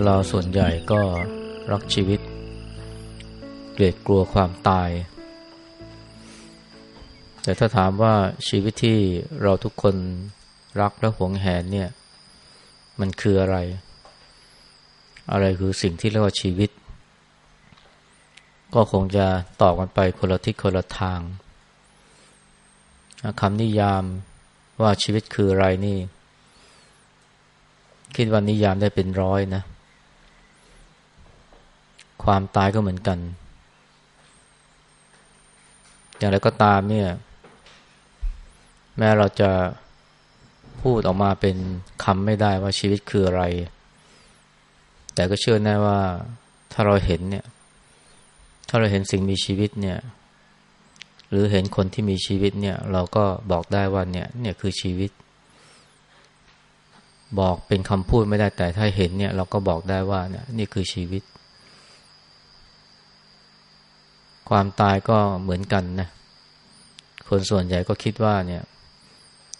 คนเราส่วนใหญ่ก็รักชีวิต เกลียดกลัวความตาย แต่ถ้าถามว่าชีวิตที่เราทุกคนรักและหวงแหนเนี่ย มันคืออะไร อะไรคือสิ่งที่เรียกว่าชีวิต ก็คงจะตอบกันไปคนละทิศคนละทางคำนิยามว่าชีวิตคืออะไรนี่ คิดว่านิยามได้เป็นร้อยนะ ความตายก็เหมือนกัน อย่างไรก็ตามเนี่ย แม้เราจะพูดออกมาเป็นคำไม่ได้ว่าชีวิตคืออะไร แต่ก็เชื่อแน่ว่าถ้าเราเห็นเนี่ย ถ้าเราเห็นสิ่งมีชีวิตเนี่ย หรือเห็นคนที่มีชีวิตเนี่ย เราก็บอกได้ว่าเนี่ย เนี่ยคือชีวิต บอกเป็นคำพูดไม่ได้แต่ถ้าเห็นเนี่ย เราก็บอกได้ว่าเนี่ยนี่คือชีวิต ความตายก็เหมือนกันนะ คนส่วนใหญ่ก็คิดว่าเนี่ย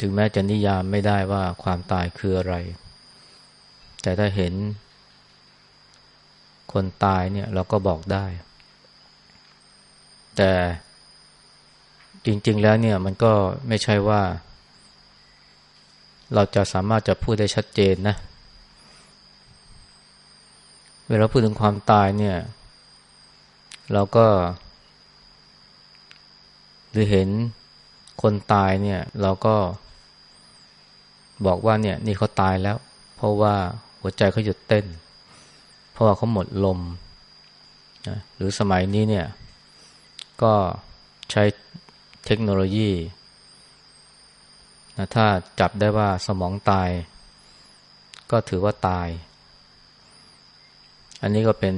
ถึงแม้จะนิยามไม่ได้ว่าความตายคืออะไร แต่ถ้าเห็น คนตายเนี่ยเราก็บอกได้ แต่จริง ๆ แล้วเนี่ยมันก็ไม่ใช่ว่า เราจะสามารถจะพูดได้ชัดเจนนะ เวลาพูดถึงความตายเนี่ย เราก็ หรือเห็นคนตายเนี่ย เราก็บอกว่าเนี่ย นี่เขาตายแล้ว เพราะว่าหัวใจเขาหยุดเต้น เพราะว่าเขาหมดลมนะหรือสมัยนี้เนี่ย ก็ใช้เทคโนโลยีนะถ้าจับได้ว่าสมองตาย ก็ถือว่าตาย อันนี้ก็เป็น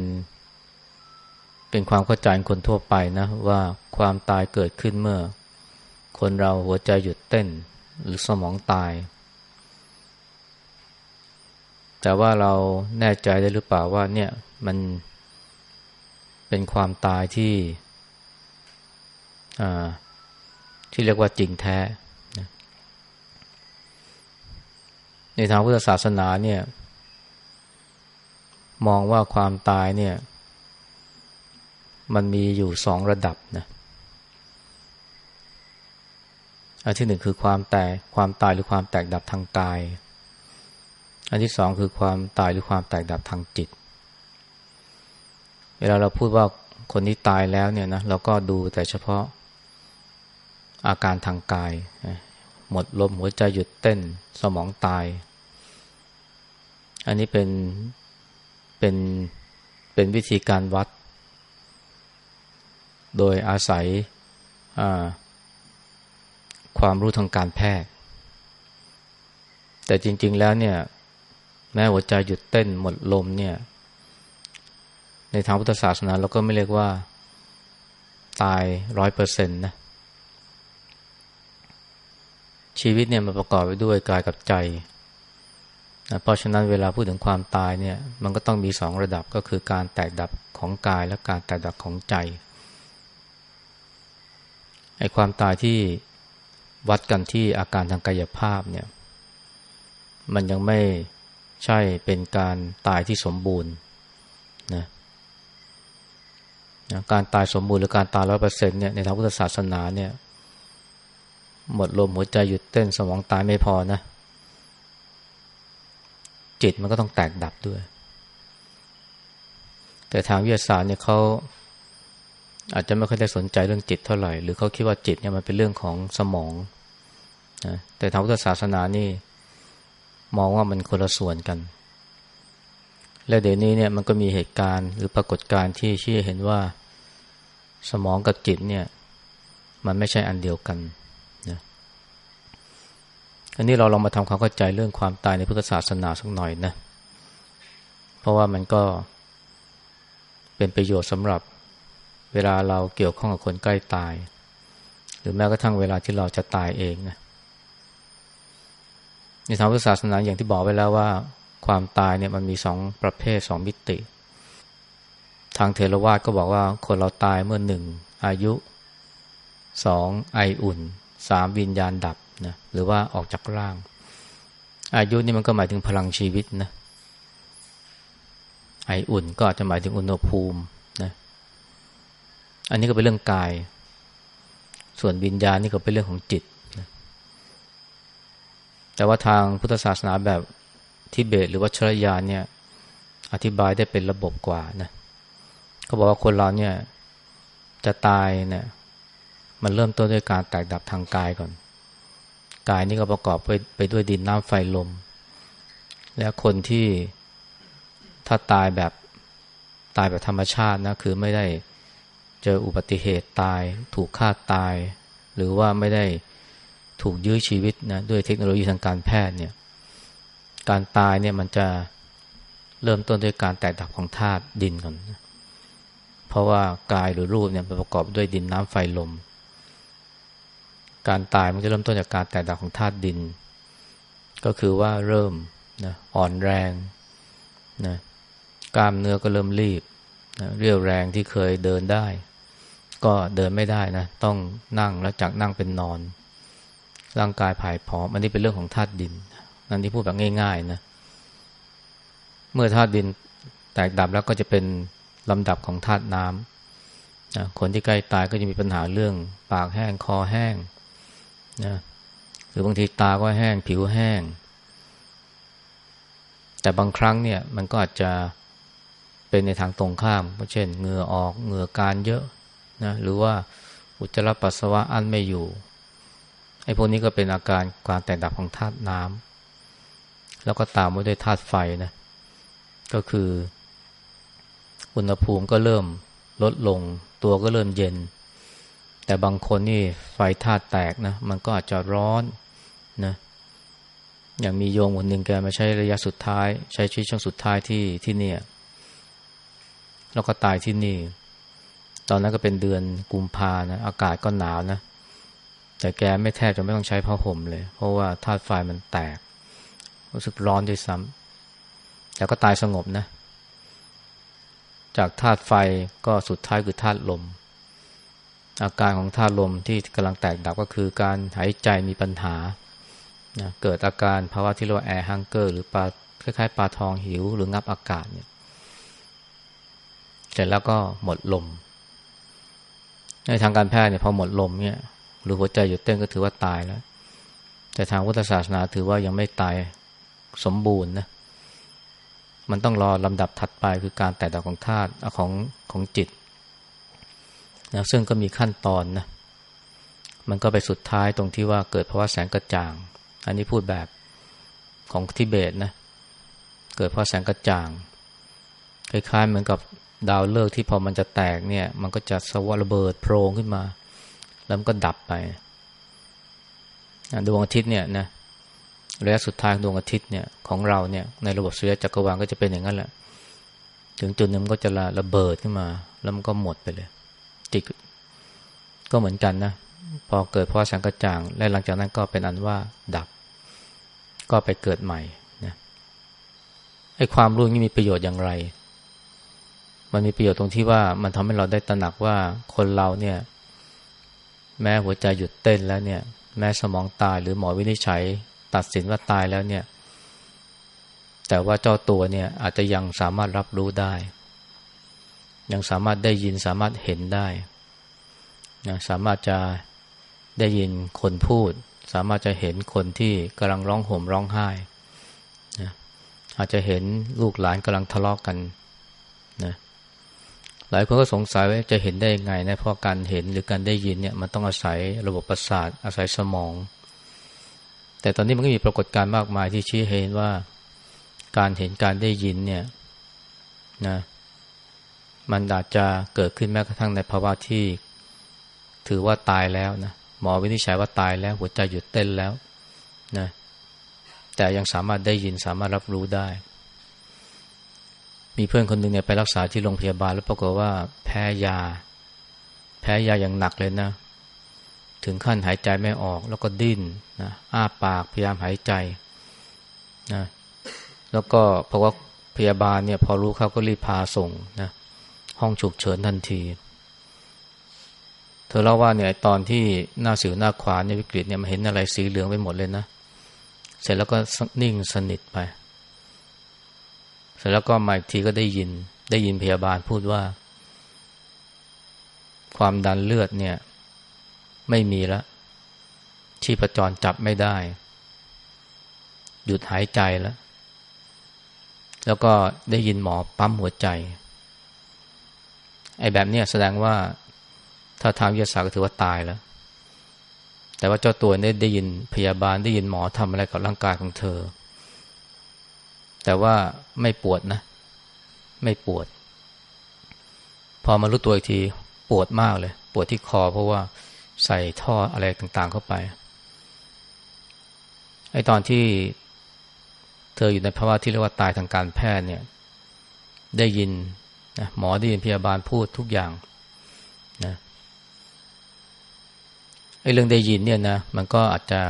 เป็นความเข้าใจคนทั่วไปนะว่าความตายเกิดขึ้นเมื่อ คนเราหัวใจหยุดเต้นหรือสมองตาย แต่ว่าเราแน่ใจได้หรือเปล่าว่าเนี่ยมันเป็นความตายที่ที่เรียกว่าจริงแท้ในทางพุทธศาสนาเนี่ย มองว่าความตายเนี่ย มันมีอยู่สองระดับนะอันที่หนึ่งคือความแตกความตายหรือความแตกดับทางกาย อันที่สองคือความตายหรือความแตกดับทางจิต เวลาเราพูดว่าคนนี้ตายแล้วเนี่ยนะเราก็ดูแต่เฉพาะอาการทางกาย หมดลมหัวใจหยุดเต้นสมองตาย อันนี้เป็นเป็นเป็นวิธีการวัด โดยอาศัยความรู้ทางการแพทย์ แต่จริง ๆ แล้วเนี่ย แม้หัวใจหยุดเต้นหมดลมเนี่ย ในทางพุทธศาสนาเราก็ไม่เรียกว่าตายร้อยเปอร์เซ็นต์นะ ชีวิตเนี่ยมันประกอบไปด้วยกายกับใจนะเพราะฉะนั้นเวลาพูดถึงความตายเนี่ย มันก็ต้องมีสองระดับก็คือการแตกดับของกายและการแตกดับของใจ ไอ้ความตายที่วัดกันที่อาการทางกายภาพเนี่ย มันยังไม่ใช่เป็นการตายที่สมบูรณ์นะนะการตายสมบูรณ์หรือการตายร้อยเปอร์เซ็นต์เนี่ยในทางพุทธศาสนาเนี่ย หมดลมหัวใจหยุดเต้นสมองตายไม่พอนะ จิตมันก็ต้องแตกดับด้วย แต่ทางวิทยาศาสตร์เนี่ยเขา อาจจะไม่ค่อยได้สนใจเรื่องจิตเท่าไหร่ หรือเขาคิดว่าจิตเนี่ยมันเป็นเรื่องของสมองนะแต่ทางพุทธศาสนานี่ มองว่ามันคนละส่วนกัน และเดี๋ยวนี้เนี่ยมันก็มีเหตุการณ์หรือปรากฏการณ์ที่ชี้เห็นว่าสมองกับจิตเนี่ยมันไม่ใช่อันเดียวกันนะอันนี้เราลองมาทำความเข้าใจเรื่องความตายในพุทธศาสนาสักหน่อยนะ เพราะว่ามันก็เป็นประโยชน์สำหรับ เวลาเราเกี่ยวข้องกับคนใกล้ตาย หรือแม้กระทั่งเวลาที่เราจะตายเองนะในทางพุทธศาสนาอย่างที่บอกไว้แล้วว่า ความตายเนี่ยมันมีสองประเภทสองมิติ ทางเทรวาสก็บอกว่าคนเราตายเมื่อหนึ่งอายุสองไออุ่นสามวิญญาณดับนะหรือว่าออกจากร่าง อายุนี่มันก็หมายถึงพลังชีวิตนะไออุ่นก็อาจจะหมายถึงอุณหภูมินะ อันนี้ก็เป็นเรื่องกาย ส่วนวิญญาณนี่ก็เป็นเรื่องของจิต แต่ว่าทางพุทธศาสนาแบบทิเบตหรือว่าชรยานเนี่ย อธิบายได้เป็นระบบกว่านะเขาบอกว่าคนเราเนี่ยจะตายเนี่ยมันเริ่มต้นด้วยการแตกดับทางกายก่อน กายนี่ก็ประกอบไปไปด้วยดินน้ำไฟลม และคนที่ถ้าตายแบบตายแบบธรรมชาตินะคือไม่ได้ เจออุบัติเหตุตาย ถูกฆ่าตาย หรือว่าไม่ได้ถูกยื้อชีวิตนะด้วยเทคโนโลยีทางการแพทย์เนี่ยการตายเนี่ยมันจะเริ่มต้นด้วยการแตกดับของธาตุดินก่อน เพราะว่ากายหรือรูปเนี่ยประกอบด้วยดินน้ำไฟลม การตายมันจะเริ่มต้นจากการแตกดับของธาตุดิน ก็คือว่าเริ่มนะอ่อนแรงนะกล้ามเนื้อก็เริ่มรีบนะเรียวแรงที่เคยเดินได้ ก็เดินไม่ได้นะ ต้องนั่งแล้วจากนั่งเป็นนอน ร่างกายผายผอมอันนี้เป็นเรื่องของธาตุดินนั่นที่พูดแบบง่าย ๆนะ เมื่อธาตุดินแตกดับแล้วก็จะเป็นลำดับของธาตุน้ำนะคนที่ใกล้ตายก็จะมีปัญหาเรื่อง ปากแห้งคอแห้งนะหรือบางทีตาก็แห้งผิวแห้ง แต่บางครั้งเนี่ยมันก็อาจจะเป็นในทางตรงข้ามเช่นเหงื่อออกเหงื่อการเยอะ นะหรือว่าอุจจาระปัสสาวะอั้นไม่อยู่ไอ้พวกนี้ก็เป็นอาการการแตกดับของธาตุน้ำแล้วก็ตามมาด้วยธาตุไฟนะก็คือ อุณหภูมิก็เริ่มลดลง ตัวก็เริ่มเย็น แต่บางคนนี่ไฟธาตุแตกนะมันก็อาจจะร้อนนะอย่างมีโยมคนหนึ่งแกมาใช้ระยะสุดท้าย ใช้ชีวิตช่วงสุดท้ายที่ที่เนี่ย แล้วก็ตายที่นี่ ตอนนั้นก็เป็นเดือนกุมภานะอากาศก็หนาวนะ แต่แกไม่แทบจะไม่ต้องใช้ผ้าห่มเลย เพราะว่าธาตุไฟมันแตก รู้สึกร้อนด้วยซ้ำแต่ก็ตายสงบนะ จากธาตุไฟก็สุดท้ายคือธาตุลม อาการของธาตุลมที่กำลังแตกดับก็คือการหายใจมีปัญหานะเกิดอาการภาวะที่เรียกว่าแอร์ฮังเกอร์หรือปลาคล้ายๆปลาทองหิวหรืองับอากาศเนี่ยเสร็จแล้วก็หมดลม ในทางการแพทย์เนี่ยพอหมดลมเนี่ยหรือหัวใจหยุดเต้นก็ถือว่าตายแล้ว แต่ทางพุทธศาสนาถือว่ายังไม่ตายสมบูรณ์นะมันต้องรอลำดับถัดไปคือการแตกดับของธาตุของของจิตนะซึ่งก็มีขั้นตอนนะมันก็ไปสุดท้ายตรงที่ว่าเกิดภาวะแสงกระจ่าง อันนี้พูดแบบของทิเบตนะเกิดภาวะแสงกระจ่างคล้ายๆเหมือนกับ ดาวเลิกที่พอมันจะแตกเนี่ย มันก็จะสวระเบิดโพรงขึ้นมา แล้วมันก็ดับไปดวงอาทิตย์เนี่ยนะระยะสุดท้ายดวงอาทิตย์เนี่ยของเราเนี่ยในระบบสุริยะจักรวาลก็จะเป็นอย่างนั้นแหละ ถึงจุดหนึ่งก็จะระระเบิดขึ้นมา แล้วมันก็หมดไปเลย จิตก็เหมือนกันนะพอเกิดเพราะสังกระจ่าง และหลังจากนั้นก็เป็นอันว่าดับ ก็ไปเกิดใหม่นะไอ้ความรู้นี้มีประโยชน์อย่างไร มันมีประโยชน์ตรงที่ว่ามันทำให้เราได้ตระหนักว่าคนเราเนี่ย แม้หัวใจหยุดเต้นแล้วเนี่ย แม้สมองตายหรือหมอวินิจฉัย ตัดสินว่าตายแล้วเนี่ย แต่ว่าเจ้าตัวเนี่ยอาจจะยังสามารถรับรู้ได้ ยังสามารถได้ยินสามารถเห็นได้นะสามารถจะได้ยินคนพูด สามารถจะเห็นคนที่กำลังร้องห่มร้องไห้นะอาจจะเห็นลูกหลานกำลังทะเลาะกกัน หลายคนก็สงสัยว่าจะเห็นได้ยังไงนะเพราะการเห็นหรือการได้ยินเนี่ยมันต้องอาศัยระบบประสาทอาศัยสมอง แต่ตอนนี้มันก็มีปรากฏการณ์มากมายที่ชี้เห็นว่าการเห็นการได้ยินเนี่ยนะมันอาจจะเกิดขึ้นแม้กระทั่งในภาวะที่ถือว่าตายแล้วนะหมอวินิจฉัยว่าตายแล้วหัวใจหยุดเต้นแล้วนะแต่ยังสามารถได้ยินสามารถรับรู้ได้ มีเพื่อนคนหนึ่งเนี่ยไปรักษาที่โรงพยาบาล แล้วปรากฏว่าแพ้ยา แพ้ยาอย่างหนักเลยนะ ถึงขั้นหายใจไม่ออก แล้วก็ดิ้นนะอ้าปากพยายามหายใจนะแล้วก็เพราะว่าพยาบาลเนี่ย พอรู้เขาก็รีบพาส่งนะห้องฉุกเฉินทันที เธอเล่าว่าเนี่ยตอนที่หน้าสิวหน้าขวานี่ยวิกฤตเนี่ยมันเห็นอะไรสีเหลืองไปหมดเลยนะ เสร็จแล้วก็นิ่งสนิทไป สร็จแล้วก็มาอีกทีก็ได้ยิน ได้ยินพยาบาลพูดว่า ความดันเลือดเนี่ย ไม่มีแล้วชีพจรจับไม่ได้ หยุดหายใจแล้ว แล้วก็ได้ยินหมอปั๊มหัวใจ ไอ้แบบเนี้ยแสดงว่าถ้าทางวิทยาศาสตร์ก็ถือว่าตายแล้ว แต่ว่าเจ้าตัวได้ได้ยินพยาบาลได้ยินหมอทำอะไรกับร่างกายของเธอ แต่ว่าไม่ปวดนะ ไม่ปวด พอมารู้ตัวอีกทีปวดมากเลย ปวดที่คอเพราะว่าใส่ท่ออะไรต่าง ๆ เข้าไปไอ้ตอนที่เธออยู่ในภาวะที่เรียกว่าตายทางการแพทย์เนี่ย ได้ยินนะหมอได้ยินพยาบาลพูดทุกอย่างนะไอ้เรื่องได้ยินเนี่ยนะมันก็อาจจะ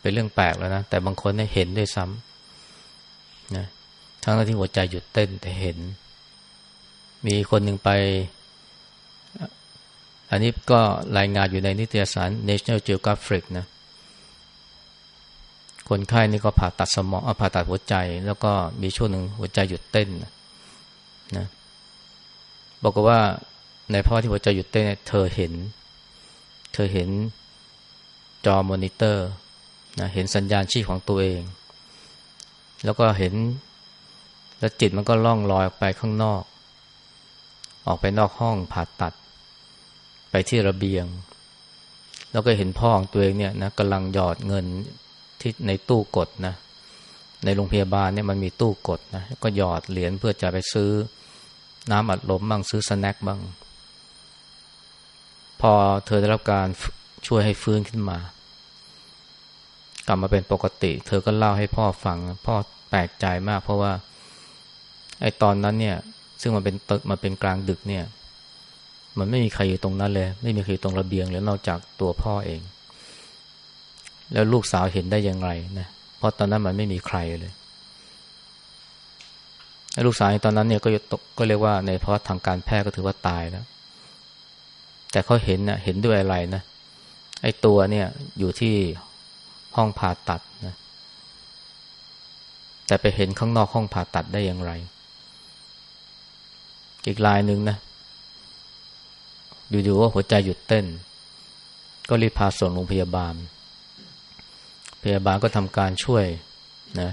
เป็นเรื่องแปลกแล้วนะแต่บางคนเนี่ยเห็นด้วยซ้ำนะ ทั้งที่หัวใจหยุดเต้นแต่เห็น มีคนหนึ่งไป อันนี้ก็รายงานอยู่ในนิตยสาร National Geographic นะคนไข้นี่ก็ผ่าตัดสมองผ่าตัดหัวใจ แล้วก็มีช่วงหนึ่งหัวใจหยุดเต้นนะบอกว่าในภาวะที่หัวใจหยุดเต้นเธอเห็น เธอเห็นจอมอนิเตอร์นะเห็นสัญญาณชีพของตัวเอง แล้วก็เห็น แล้วจิตมันก็ล่องลอยออกไปข้างนอก ออกไปนอกห้องผ่าตัด ไปที่ระเบียง แล้วก็เห็นพ่อของตัวเองเนี่ยนะกำลังหยอดเงินที่ในตู้กดนะ ในโรงพยาบาลเนี่ยมันมีตู้กดนะก็หยอดเหรียญเพื่อจะไปซื้อน้ำอัดลมบ้างซื้อสแน็คบ้าง พอเธอได้รับการช่วยให้ฟื้นขึ้นมา กลับมาเป็นปกติ เธอก็เล่าให้พ่อฟัง พ่อแปลกใจมากเพราะว่า ไอ้ตอนนั้นเนี่ย ซึ่งมันเป็นตึกมาเป็นกลางดึกเนี่ย มันไม่มีใครอยู่ตรงนั้นเลย ไม่มีใครอยู่ตรงระเบียงเลยนอกจากตัวพ่อเอง แล้วลูกสาวเห็นได้อย่างไรนะเพราะตอนนั้นมันไม่มีใครเลยลูกสาวตอนนั้นเนี่ยก็ตก็เรียกว่าในภาวะทางการแพทย์ก็ถือว่าตายแล้ว แต่เขาเห็นนะเห็นด้วยอะไรนะไอ้ตัวเนี่ยอยู่ที่ห้องผ่าตัดนะแต่ไปเห็นข้างนอกห้องผ่าตัดได้อย่างไร อีกลายหนึ่งนะอยู่ๆว่าหัวใจหยุดเต้น ก็รีบพาส่งโรงพยาบาล พยาบาลก็ทำการช่วยนะ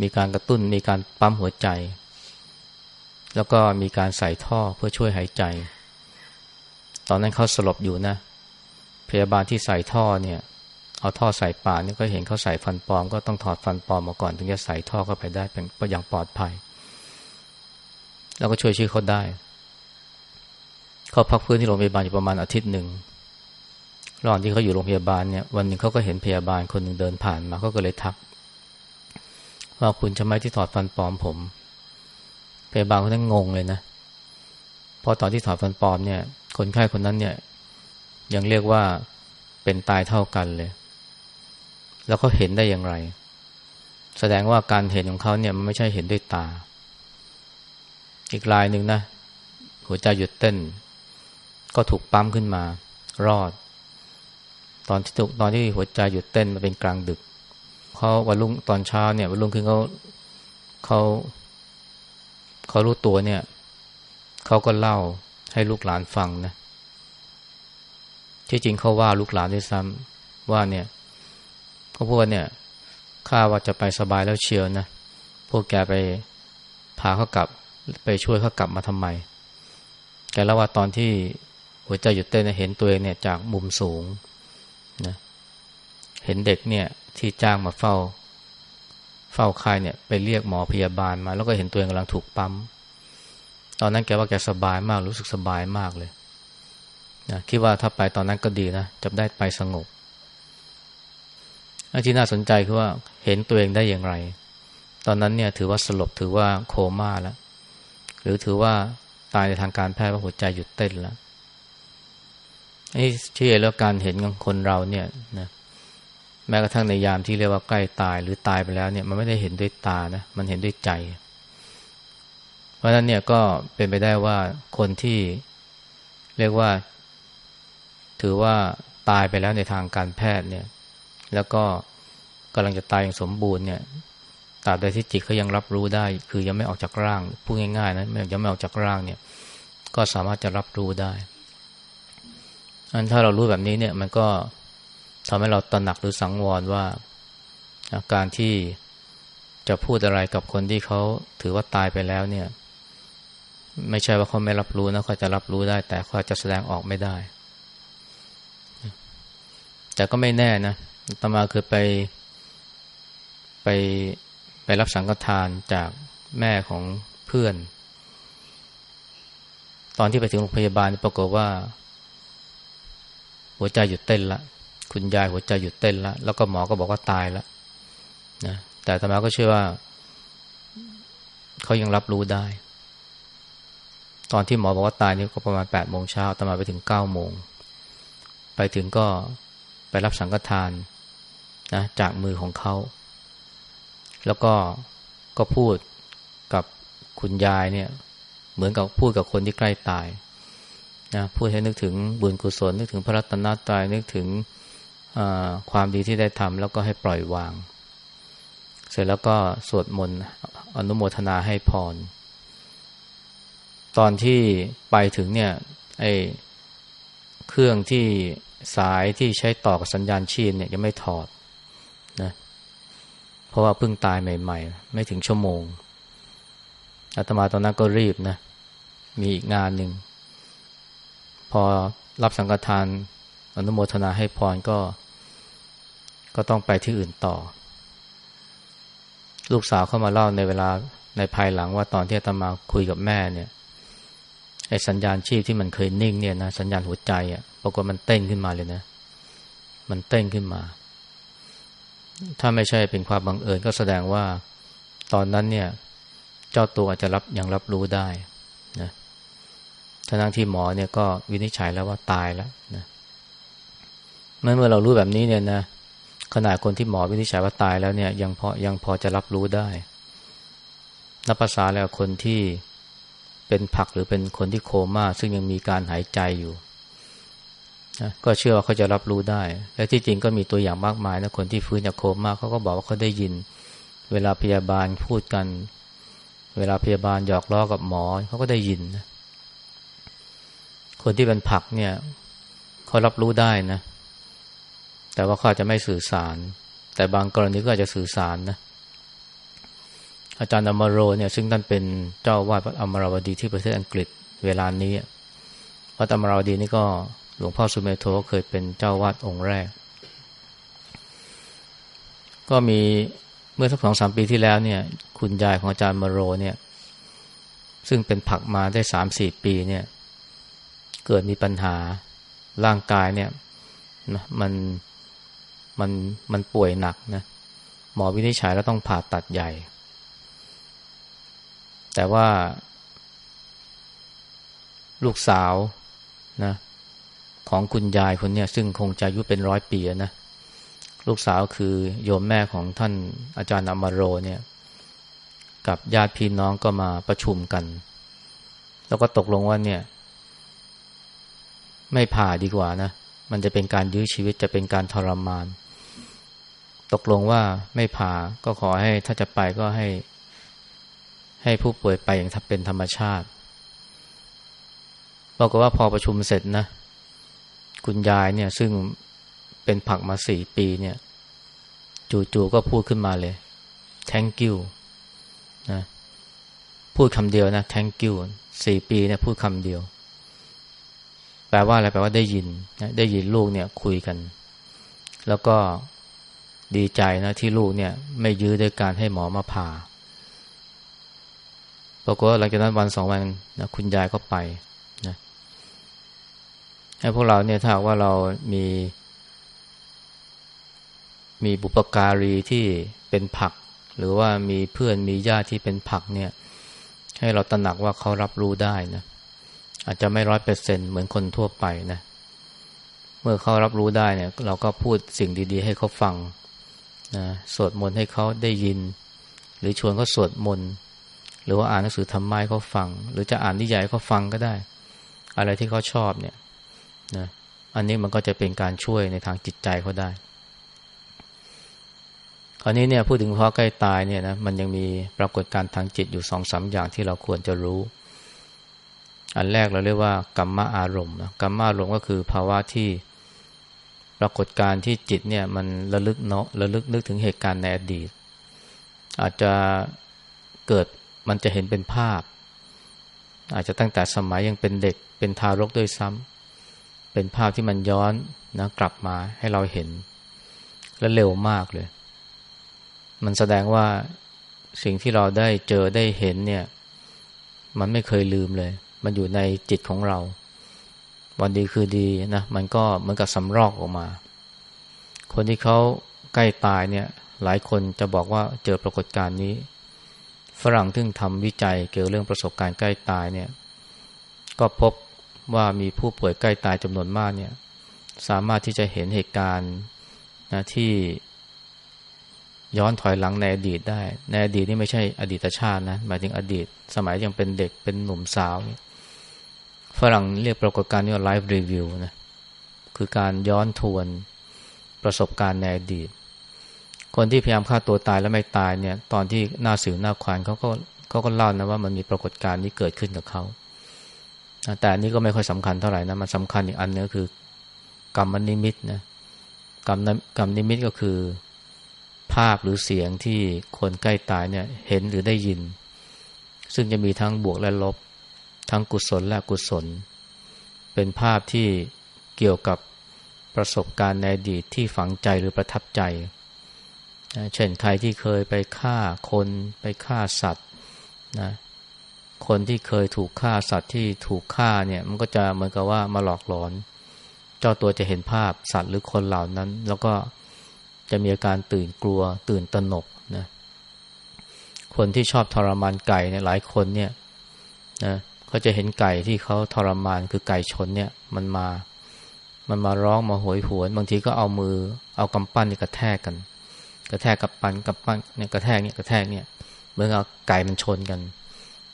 มีการกระตุ้นมีการปั๊มหัวใจ แล้วก็มีการใส่ท่อเพื่อช่วยหายใจ ตอนนั้นเขาสลบอยู่นะ พยาบาลที่ใส่ท่อเนี่ย เอาท่อใส่ปากเนี่ยก็เห็นเขาใส่ฟันปลอมก็ต้องถอดฟันปลอมมาก่อนถึงจะใส่ท่อเข้าไปได้เป็นอย่างปลอดภัย แล้วก็ช่วยชีวิตเขาได้เขาพักฟื้นที่โรงพยาบาลอยู่ประมาณอาทิตย์หนึ่งระหว่างที่เขาอยู่โรงพยาบาลเนี่ยวันหนึ่งเขาก็เห็นพยาบาลคนหนึ่งเดินผ่านมาเขาก็เลยทัก ว่าคุณจะไมที่ถอดฟันปลอมผม พยาบาลคนนั้นงงเลยนะเพราะตอนที่ถอดฟันปลอมเนี่ย คนไข้คนนั้นเนี่ย ยังเรียกว่าเป็นตายเท่ากันเลย แล้วเขาเห็นได้อย่างไร แสดงว่าการเห็นของเขาเนี่ยมันไม่ใช่เห็นด้วยตา อีกลายหนึ่งนะ หัวใจหยุดเต้น ก็ถูกปั๊มขึ้นมา รอด ตอนที่ถูกตอนที่หัวใจหยุดเต้นมาเป็นกลางดึกเขาวันรุ่งตอนเช้าเนี่ยวันรุ่งขึ้นเขาเขาเขารู้ตัวเนี่ยเขาก็เล่าให้ลูกหลานฟังนะ ที่จริงเขาว่าลูกหลานด้วยซ้ำว่าเนี่ยเขาพูดว่าเนี่ยข้าว่าจะไปสบายแล้วเชียวนะพวกแกไปพาเขากลับ ไปช่วยเขากลับมาทำไม แกเล่าว่าตอนที่หัวใจหยุดเต้นเห็นตัวเองเนี่ยจากมุมสูงนะเห็นเด็กเนี่ยที่จ้างมาเฝ้า เฝ้าค่ายเนี่ยไปเรียกหมอพยาบาลมา แล้วก็เห็นตัวเองกำลังถูกปั๊มตอนนั้นแกว่าแกสบายมากรู้สึกสบายมากเลยนะคิดว่าถ้าไปตอนนั้นก็ดีนะจะได้ไปสงบอันที่น่าสนใจคือว่าเห็นตัวเองได้อย่างไร ตอนนั้นเนี่ยถือว่าสลบถือว่าโคม่าแล้ว รือถือว่าตายในทางการแพทย์ว่าหัวใจหยุดเต้นแล้วไอ้ที่แล้วการเห็นของคนเราเนี่ยนะแม้กระทั่งในยามที่เรียกว่าใกล้ตายหรือตายไปแล้วเนี่ยมันไม่ได้เห็นด้วยตานะมันเห็นด้วยใจ เพราะฉะนั้นเนี่ยก็เป็นไปได้ว่าคนที่เรียกว่า ถือว่าตายไปแล้วในทางการแพทย์เนี่ย แล้วก็กำลังจะตายอย่างสมบูรณ์เนี่ย ตราบใดที่จิตเขายังรับรู้ได้ คือยังไม่ออกจากร่างพูดง่ายๆนะยังไม่ออกจากร่างเนี่ย ก็สามารถจะรับรู้ได้อันถ้าเรารู้แบบนี้เนี่ย มันก็ทำให้เราตระหนักหรือสังวรว่าการที่จะพูดอะไรกับคนที่เขาถือว่าตายไปแล้วเนี่ย ไม่ใช่ว่าเขาไม่รับรู้นะเขาจะรับรู้ได้ แต่เขาจะแสดงออกไม่ได้ แต่ก็ไม่แน่นะตมาคือไปไป ไปรับสังฆทานจากแม่ของเพื่อน ตอนที่ไปถึงโรงพยาบาลปรากฏว่า หัวใจหยุดเต้นละ คุณยายหัวใจหยุดเต้นละ แล้วก็หมอก็บอกว่าตายล้วนะแต่ธรรมาก็เชื่อว่า เขายังรับรู้ได้ ตอนที่หมอบอกว่าตายนี่ก็ประมาณแปดโมงเช้าธรรมาไปถึงเก้าโมง ไปถึงก็ไปรับสังฆทานนะจากมือของเขา แล้วก็ก็พูดกับคุณยายเนี่ย เหมือนกับพูดกับคนที่ใกล้ตายนะพูดให้นึกถึงบุญกุศลนึกถึงพระรัตนตรัยนึกถึงความดีที่ได้ทำแล้วก็ให้ปล่อยวาง เสร็จแล้วก็สวดมนต์อนุโมทนาให้พร ตอนที่ไปถึงเนี่ยไอ้เครื่องที่สายที่ใช้ต่อกับสัญญาณชีพเนี่ยยังไม่ถอด เพราะว่าเพิ่งตายใหม่ ๆ ไม่ถึงชั่วโมงอาตมาตอนนั้นก็รีบนะ มีอีกงานหนึ่ง พอรับสังฆทานอนุโมทนาให้พรก็ ก็ต้องไปที่อื่นต่อ ลูกสาวเข้ามาเล่าในเวลาในภายหลังว่าตอนที่อาตมาคุยกับแม่เนี่ยไอ้สัญญาณชีพที่มันเคยนิ่งเนี่ยนะสัญญาณหัวใจอะ่ะปรากฏมันเต้นขึ้นมาเลยนะ มันเต้นขึ้นมา ถ้าไม่ใช่เป็นความบังเอิญก็แสดงว่าตอนนั้นเนี่ย เจ้าตัวอาจจะรับยังรับรู้ได้นะทั้งที่หมอเนี่ยก็วินิจฉัยแล้วว่าตายแล้วนะเมื่อเรารู้แบบนี้เนี่ยนะขนาดคนที่หมอวินิจฉัยว่าตายแล้วเนี่ย ยังพอยังพอจะรับรู้ได้นับภาษาแล้วคนที่เป็นผักหรือเป็นคนที่โคม่าซึ่งยังมีการหายใจอยู่ นะก็เชื่อว่าเขาจะรับรู้ได้ และที่จริงก็มีตัวอย่างมากมายนะคนที่ฟื้นจากโคม่าเขาก็บอกว่าเขาได้ยิน เวลาพยาบาลพูดกัน เวลาพยาบาลหยอกล้อกับหมอเขาก็ได้ยินนะคนที่เป็นผักเนี่ยเขารับรู้ได้นะ แต่ว่าเขาจะไม่สื่อสาร แต่บางกรณีก็อาจจะสื่อสารนะอาจารย์อมโรเนี่ยซึ่งท่านเป็นเจ้าวาดวัดอมราวดีที่ประเทศอังกฤษเวลานี้วัดอมราวดีนี่ก็ หลวงพ่อสุเมโทเคยเป็นเจ้าวาดองค์แรก ก็มีเมื่อสักสองสามปีที่แล้วเนี่ย คุณยายของอาจารย์มโรเนี่ย ซึ่งเป็นผักมาได้สามสี่ปีเนี่ย เกิดมีปัญหาร่างกายเนี่ยมันมันมันป่วยหนักนะหมอวินิจฉัยแล้วต้องผ่าตัดใหญ่ แต่ว่าลูกสาวนะ ของคุณยายคนเนี้ยซึ่งคงจะอายุเป็นร้อยปีนะลูกสาวคือโยมแม่ของท่านอาจารย์อมโรเนี่ย กับญาติพี่น้องก็มาประชุมกัน แล้วก็ตกลงว่าเนี่ย ไม่ผ่าดีกว่านะมันจะเป็นการยื้อชีวิตจะเป็นการทรมาน ตกลงว่าไม่ผ่าก็ขอให้ถ้าจะไปก็ให้ ให้ผู้ป่วยไปอย่างเป็นธรรมชาติบอกว่าพอประชุมเสร็จนะ คุณยายเนี่ยซึ่งเป็นผักมาสี่ปีเนี่ย จู่ๆก็พูดขึ้นมาเลย thank you นะพูดคำเดียวนะ thank you สี่ปีเนี่ยพูดคำเดียว แปลว่าอะไรแปลว่าได้ยินนะได้ยินลูกเนี่ยคุยกัน แล้วก็ดีใจนะที่ลูกเนี่ย ไม่ยื้อด้วยการให้หมอมาผ่าปรากฏว่าหลังจากนั้นวันสองวันนะคุณยายก็ไป ให้พวกเราเนี่ยถ้าว่าเรามี มีบุปการีที่เป็นผัก หรือว่ามีเพื่อนมีญาติที่เป็นผักเนี่ย ให้เราตระหนักว่าเขารับรู้ได้นะอาจจะไม่ร้อยเปอร์เซ็นเหมือนคนทั่วไปนะเมื่อเขารับรู้ได้เนี่ย เราก็พูดสิ่งดี ๆ ให้เขาฟังนะสวดมนต์ให้เขาได้ยิน หรือชวนเขาสวดมนต์หรือว่าอ่านหนังสือธรรมะให้เขาฟัง หรือจะอ่านนิยายเขาฟังก็ได้ อะไรที่เขาชอบเนี่ย นะอันนี้มันก็จะเป็นการช่วยในทางจิตใจเขาได้ คราวนี้เนี่ยพูดถึงพราะใกล้ตายเนี่ยนะมันยังมีปรากฏการทางจิตอยู่สองสาอย่างที่เราควรจะรู้ อันแรกเราเรียกว่ากรรมอารมณ์นะกรรมอารมณ์ก็คือภาวะที่ปรากฏการที่จิตเนี่ยมันระลึกเนาะระลึกนึกถึงเหตุการณ์ในอดีต อาจจะเกิดมันจะเห็นเป็นภาพ อาจจะตั้งแต่สมัยยังเป็นเด็กเป็นทารกด้วยซ้ำ เป็นภาพที่มันย้อนนะกลับมาให้เราเห็น และเร็วมากเลย มันแสดงว่าสิ่งที่เราได้เจอได้เห็นเนี่ย มันไม่เคยลืมเลย มันอยู่ในจิตของเรา วันดีคือดีนะมันก็เหมือนกับสำรอกออกมา คนที่เขาใกล้ตายเนี่ย หลายคนจะบอกว่าเจอปรากฏการณ์นี้ ฝรั่งที่ทำวิจัยเกี่ยวเรื่องประสบการณ์ใกล้ตายเนี่ย ก็พบ ว่ามีผู้ป่วยใกล้ตายจำนวนมากเนี่ย สามารถที่จะเห็นเหตุการณ์นะที่ย้อนถอยหลังในอดีตได้ ในอดีตนี่ไม่ใช่อดีตชาตินะ หมายถึงอดีต สมัยยังเป็นเด็กเป็นหนุ่มสาว ฝรั่งเรียกปรากฏการณ์นี้ว่าไลฟ์รีวิวนะ คือการย้อนทวนประสบการณ์ในอดีต คนที่พยายามฆ่าตัวตายแล้วไม่ตายเนี่ย ตอนที่หน้าสิวหน้าควานเขาก็เขาก็เล่านะว่ามันมีปรากฏการณ์นี้เกิดขึ้นกับเขา แต่อันนี้ก็ไม่ค่อยสำคัญเท่าไหร่นะมันสำคัญอีกอันนึงก็คือกรรมนิมิตนะกรรมกรรมนิมิตก็คือ ภาพหรือเสียงที่คนใกล้ตายเนี่ยเห็นหรือได้ยิน ซึ่งจะมีทั้งบวกและลบ ทั้งกุศลและกุศล เป็นภาพที่เกี่ยวกับประสบการณ์ในอดีตที่ฝังใจหรือประทับใจ เช่นใครที่เคยไปฆ่าคนไปฆ่าสัตว์นะ คนที่เคยถูกฆ่าสัตว์ที่ถูกฆ่าเนี่ย มันก็จะเหมือนกับว่ามาหลอกหลอน เจ้าตัวจะเห็นภาพสัตว์หรือคนเหล่านั้น แล้วก็จะมีอาการตื่นกลัว ตื่นตระหนกนะคนที่ชอบทรมานไก่เนี่ยหลายคนเนี่ยนะเขาจะเห็นไก่ที่เขาทรมานคือไก่ชนเนี่ย มันมา มันมาร้องมาโหยหวนบางทีก็เอามือ เอากำปั้นนี่กระแทกกัน กระแทกกับปันกับปั้นเนี่ยกระแทกเนี่ยกระแทกเนี่ยเหมือนกับไก่มันชนกัน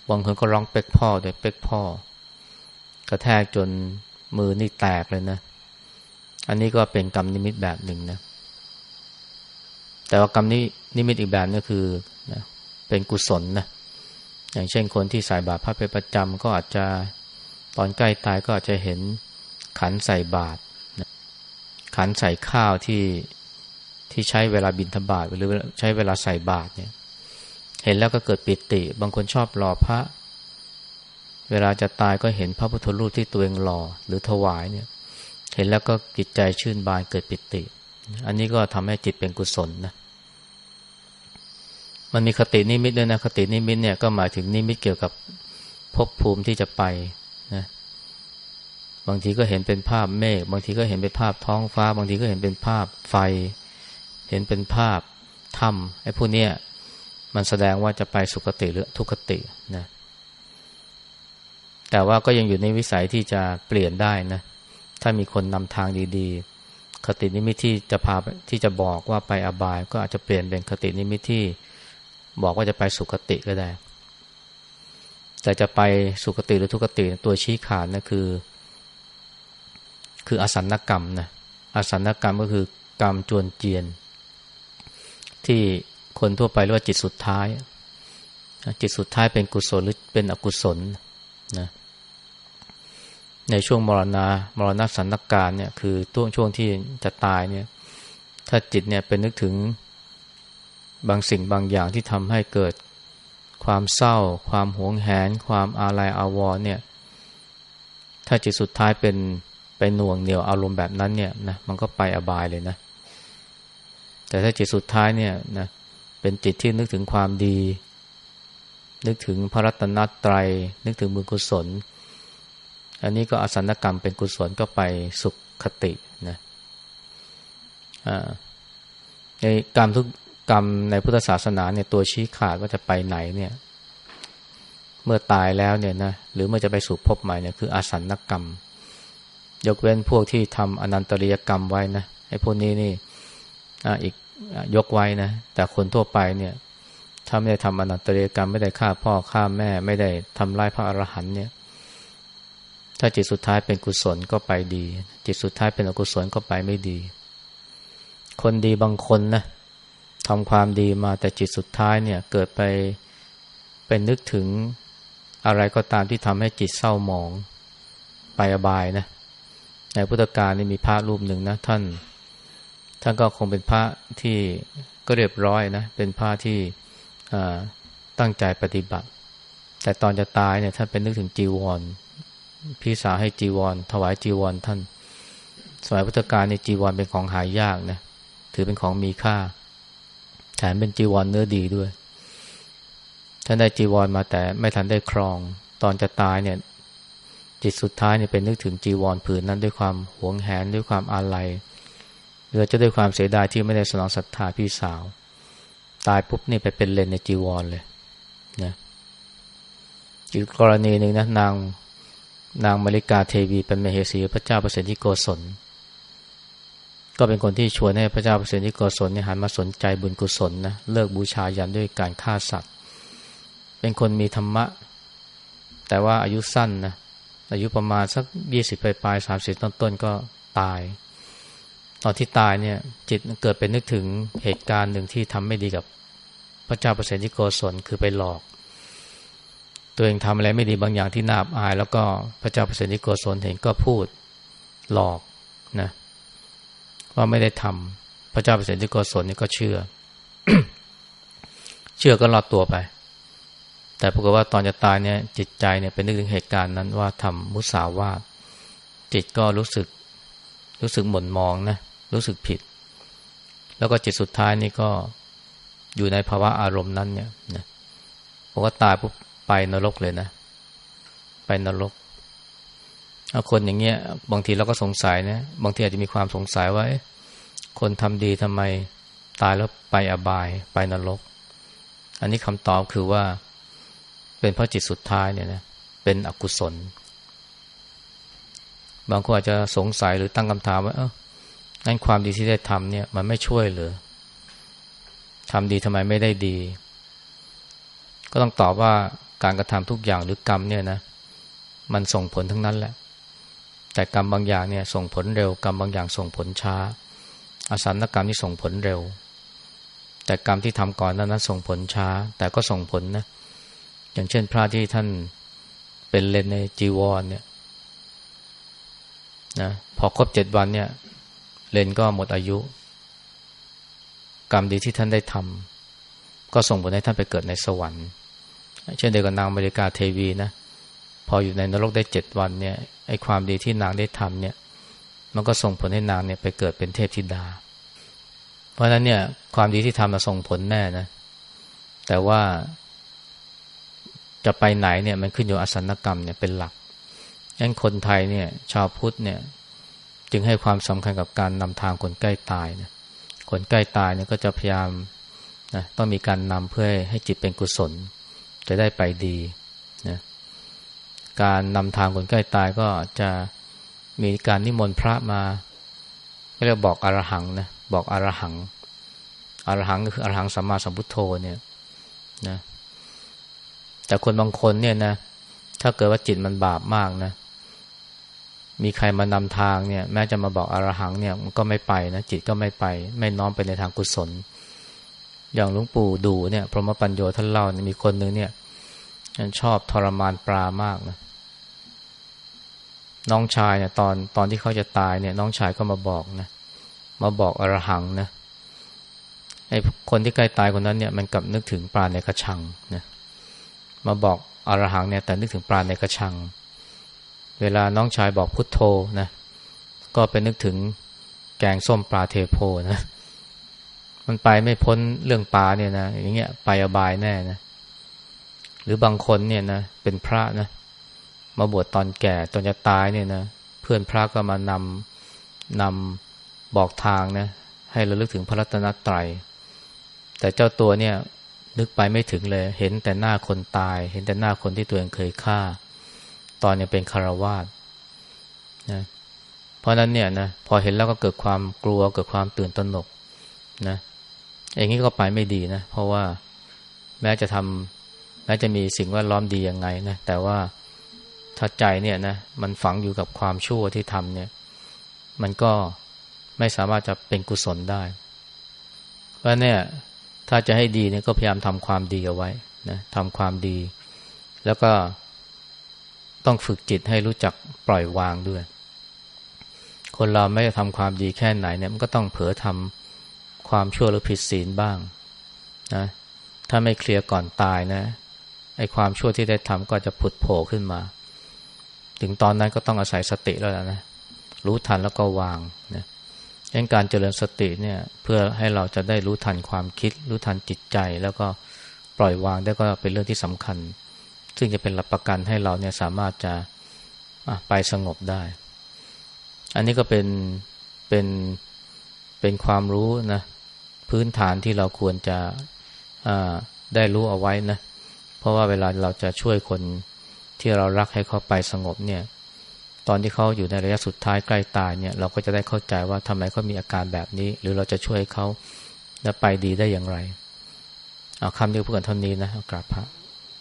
บางคนก็ร้องเป็กพ่อโดยเป็กพ่อ กระแทกจนมือนี่แตกเลยนะ อันนี้ก็เป็นกรรมนิมิตแบบหนึ่งนะ แต่ว่ากรรมนี้นิมิตอีกแบบนึงคือนะเป็นกุศลนะอย่างเช่นคนที่ใส่บาตรพระเป็นประจำก็อาจจะตอนใกล้ตายก็อาจจะเห็นขันใส่บาตรขันใส่ข้าวที่ที่ใช้เวลาบิณฑบาตหรือใช้เวลาใส่บาตรเนี่ย เห็นแล้วก็เกิดปิติ บางคนชอบหล่อพระ เวลาจะตายก็เห็นพระพุทธรูปที่ตัวเองหล่อหรือถวายเนี่ย เห็นแล้วก็จิตใจชื่นบานเกิดปิติ อันนี้ก็ทำให้จิตเป็นกุศลนะมันมีคตินิมิตด้วยนะคตินิมิตเนี่ยก็หมายถึงนิมิตเกี่ยวกับภพภูมิที่จะไปนะบางทีก็เห็นเป็นภาพเมฆบางทีก็เห็นเป็นภาพท้องฟ้า บางทีก็เห็นเป็นภาพไฟ เห็นเป็นภาพถ้ำไอ้พวกนี้ มันแสดงว่าจะไปสุคติหรือทุคตินะแต่ว่าก็ยังอยู่ในวิสัยที่จะเปลี่ยนได้นะถ้ามีคนนำทางดีๆ คตินิมิตที่จะพาที่จะบอกว่าไปอบาย ก็อาจจะเปลี่ยนเป็นคตินิมิตที่บอกว่าจะไปสุคติก็ได้ แต่จะไปสุคติหรือทุคติตัวชี้ขาดนะคือ คืออสันนกรรมนะอสันนกรรมก็คือกรรมจวนเจียน ที่ คนทั่วไปเรียกว่าจิตสุดท้าย จิตสุดท้ายเป็นกุศลหรือเป็นอกุศลนะในช่วงมรณามรณะสันนการเนี่ยคือต้วงช่วงที่จะตายเนี่ย ถ้าจิตเนี่ยเป็นนึกถึงบางสิ่งบางอย่างที่ทำให้เกิดความเศร้า ความหวงแหน ความอาลัยอาวรเนี่ย ถ้าจิตสุดท้ายเป็นไปหน่วงเหนียวอารมณ์แบบนั้นเนี่ยนะมันก็ไปอบายเลยนะ แต่ถ้าจิตสุดท้ายเนี่ยนะเเป็นจิตที่นึกถึงความดี นึกถึงพระรัตนตรัย นึกถึงบุญกุศล อันนี้ก็อสันกรรมเป็นกุศลก็ไปสุขคตินะในกรรมทุกกรรมในพุทธศาสนาเนี่ยตัวชี้ขาดว่าจะไปไหนเนี่ย เมื่อตายแล้วเนี่ยนะหรือเมื่อจะไปสู่พบใหม่เนี่ยคืออาสันกรรม ยกเว้นพวกที่ทำอนันตริยกรรมไว้นะไอ้พวกนี้นี่ออีก ยกไว้นะแต่คนทั่วไปเนี่ยถ้าไม่ได้ทำอนันตเรกรรมไม่ได้ฆ่าพ่อฆ่าแม่ ไม่ได้ทำลายพระอรหันต์เนี่ย ถ้าจิตสุดท้ายเป็นกุศลก็ไปดี จิตสุดท้ายเป็นอกุศลก็ไปไม่ดี คนดีบางคนนะทำความดีมาแต่จิตสุดท้ายเนี่ย เกิดไปเป็นนึกถึงอะไรก็ตามที่ทำให้จิตเศร้าหมองไปอบายนะในพุทธกาลนี่มีพระรูปหนึ่งนะท่าน ท่านก็คงเป็นพระที่ก็เรียบร้อยนะเป็นพระที่ตั้งใจปฏิบัติ แต่ตอนจะตายเนี่ยท่านเป็นนึกถึงจีวร พี่สาวให้จีวร ถวายจีวรท่าน สมัยพุทธกาลในจีวรเป็นของหายากนะถือเป็นของมีค่าแถมเป็นจีวรเนื้อดีด้วย ท่านได้จีวรมาแต่ไม่ทันได้ครอง ตอนจะตายเนี่ยจิตสุดท้ายเนี่ยเป็นนึกถึงจีวรผืนนั้นด้วยความหวงแหนด้วยความอาลัย หรือจะด้วยความเสียดายที่ไม่ได้สนองศรัทธาพี่สาว ตายปุ๊บนี่ไปเป็นเลนในจีวรเลยนะอีกกรณีหนึ่งนะนางนางมริกาเทวีเป็นมเหสีพระเจ้าปรตที่โกศล ก็เป็นคนที่ชวนให้พระเจ้าปรตที่โกศลเนี่ยหันมาสนใจบุญกุศลนะเลิกบูชายันด้วยการฆ่าสัตว์ เป็นคนมีธรรมะ แต่ว่าอายุสั้นนะอายุประมาณสักยี่สิบปลายสามสิบต้นๆก็ตาย ตอนที่ตายเนี่ยจิตเกิดเป็นนึกถึงเหตุการณ์หนึ่งที่ทำไม่ดีกับพระเจ้าเปรตที่โกศลคือไปหลอก ตัวเองทำอะไรไม่ดีบางอย่างที่น่าอาย แล้วก็พระเจ้าเปรตนิโกศลเห็นก็พูดหลอกนะว่าไม่ได้ทำพระเจ้าเปรตนิโกศลนี่ก็เชื่อ เชื่อก็รอดตัวไป แต่ปรากฏว่าตอนจะตายเนี่ยจิตใจเนี่ยเป็นนึกถึงเหตุการณ์นั้นว่าทำมุสาวาทจิตก็รู้สึกรู้สึกหม่นมองนะ รู้สึกผิด แล้วก็จิตสุดท้ายนี่ก็อยู่ในภาวะอารมณ์นั้นเนี่ยนะพอว่าตายปุ๊บไปนรกเลยนะ ไปนรกคนอย่างเงี้ย บางทีเราก็สงสัยนะบางทีอาจจะมีความสงสัยว่าคนทำดีทำไมตายแล้วไปอบายไปนรก อันนี้คำตอบคือว่า เป็นเพราะจิตสุดท้ายเนี่ยนะเป็นอกุศล บางคนอาจจะสงสัยหรือตั้งคำถามว่า เออ งั้นความดีที่ได้ทำเนี่ยมันไม่ช่วยเลยทำดีทำไมไม่ได้ดี ก็ต้องตอบว่าการกระทำทุกอย่างหรือกรรมเนี่ยนะ มันส่งผลทั้งนั้นแหละ แต่กรรมบางอย่างเนี่ยส่งผลเร็ว กรรมบางอย่างส่งผลช้า อสันกรรมที่ส่งผลเร็ว แต่กรรมที่ทำก่อนนั้นนั้นส่งผลช้า แต่ก็ส่งผลนะ อย่างเช่นพระที่ท่านเป็นเลนในจีวรเนี่ยนะพอครบเจ็ดวันเนี่ย เลนก็หมดอายุ กรรมดีที่ท่านได้ทำก็ส่งผลให้ท่านไปเกิดในสวรรค์ เช่นเดียวกับนางอเมริกาเทวีนะ พออยู่ในนรกได้เจ็ดวันเนี่ยไอ้ความดีที่นางได้ทำเนี่ยมันก็ส่งผลให้นางเนี่ยไปเกิดเป็นเทพธิดา เพราะนั้นเนี่ยความดีที่ทำมาส่งผลแน่นะ แต่ว่าจะไปไหนเนี่ยมันขึ้นอยู่อสันกรรมเนี่ยเป็นหลักงั้นคนไทยเนี่ย ชาวพุทธเนี่ย จึงให้ความสำคัญกับการนำทางคนใกล้ตายนะคนใกล้ตายเนี่ยก็จะพยายามนะต้องมีการนำเพื่อให้จิตเป็นกุศล จะได้ไปดีนะการนำทางคนใกล้ตายก็จะมีการนิมนต์พระมาเรียกบอกอรหังนะบอกอรหังอรหังก็คืออรหังสัมมาสัมพุทโธเนี่ยนะแต่คนบางคนเนี่ยนะถ้าเกิดว่าจิตมันบาปมากนะ มีใครมานำทางเนี่ย แม้จะมาบอกอรหังเนี่ยมันก็ไม่ไปนะจิตก็ไม่ไป ไม่น้อมไปในทางกุศล อย่างหลวงปู่ดูเนี่ยพรหมปัญโยท่านเล่ามีคนหนึ่งเนี่ยชอบทรมานปลามากนะน้องชายเนี่ยตอนตอนที่เขาจะตายเนี่ย น้องชายก็มาบอกนะมาบอกอรหังนะไอ้คนที่ใกล้ตายคนนั้นเนี่ยมันกลับนึกถึงปลาในกระชังนะมาบอกอรหังเนี่ยแต่นึกถึงปลาในกระชัง เวลาน้องชายบอกพุทโธนะก็ไปนึกถึงแกงส้มปลาเทโพนะมันไปไม่พ้นเรื่องปลาเนี่ยนะอย่างเงี้ยไปอบายแน่นะหรือบางคนเนี่ยนะเป็นพระนะมาบวชตอนแก่ตอนจะตายเนี่ยนะเพื่อนพระก็มานำนำบอกทางนะให้ระลึกถึงพระรัตนตรัย แต่เจ้าตัวเนี่ยนึกไปไม่ถึงเลย เห็นแต่หน้าคนตาย เห็นแต่หน้าคนที่ตัวเองเคยฆ่า ตอนยังเป็นคารวาสนะเพราะนั้นเนี่ยนะพอเห็นแล้วก็เกิดความกลัวเกิดความตื่นตระหนกนะอย่างนี้ก็ไปไม่ดีนะ เพราะว่าแม้จะทำแม้จะมีสิ่งแวดล้อมดียังไงนะแต่ว่าถ้าใจเนี่ยนะมันฝังอยู่กับความชั่วที่ทำเนี่ย มันก็ไม่สามารถจะเป็นกุศลได้ เพราะเนี่ย ถ้าจะให้ดีเนี่ยก็พยายามทำความดีเอาไว้นะทำความดี แล้วก็ ต้องฝึกจิตให้รู้จักปล่อยวางด้วย คนเราไม่ทำความดีแค่ไหนเนี่ยมันก็ต้องเผลอทำความชั่วหรือผิดศีลบ้างนะถ้าไม่เคลียร์ก่อนตายนะไอ้ความชั่วที่ได้ทำก็จะผุดโผล่ขึ้นมา ถึงตอนนั้นก็ต้องอาศัยสติแล้วนะรู้ทันแล้วก็วางนะดังการเจริญสติเนี่ยเพื่อให้เราจะได้รู้ทันความคิด รู้ทันจิตใจแล้วก็ปล่อยวางได้ก็เป็นเรื่องที่สำคัญ ซึ่งจะเป็นหลักประกันให้เราเนี่ยสามารถจะไปสงบได้ อันนี้ก็เป็นเป็นเป็นความรู้นะพื้นฐานที่เราควรจะได้รู้เอาไว้นะเพราะว่าเวลาเราจะช่วยคนที่เรารักให้เขาไปสงบเนี่ย ตอนที่เขาอยู่ในระยะสุดท้ายใกล้ตายเนี่ย เราก็จะได้เข้าใจว่าทำไมเขามีอาการแบบนี้ หรือเราจะช่วยเขาและไปดีได้อย่างไร เอาคำนี้พูดกันเท่านี้นะกราบพระ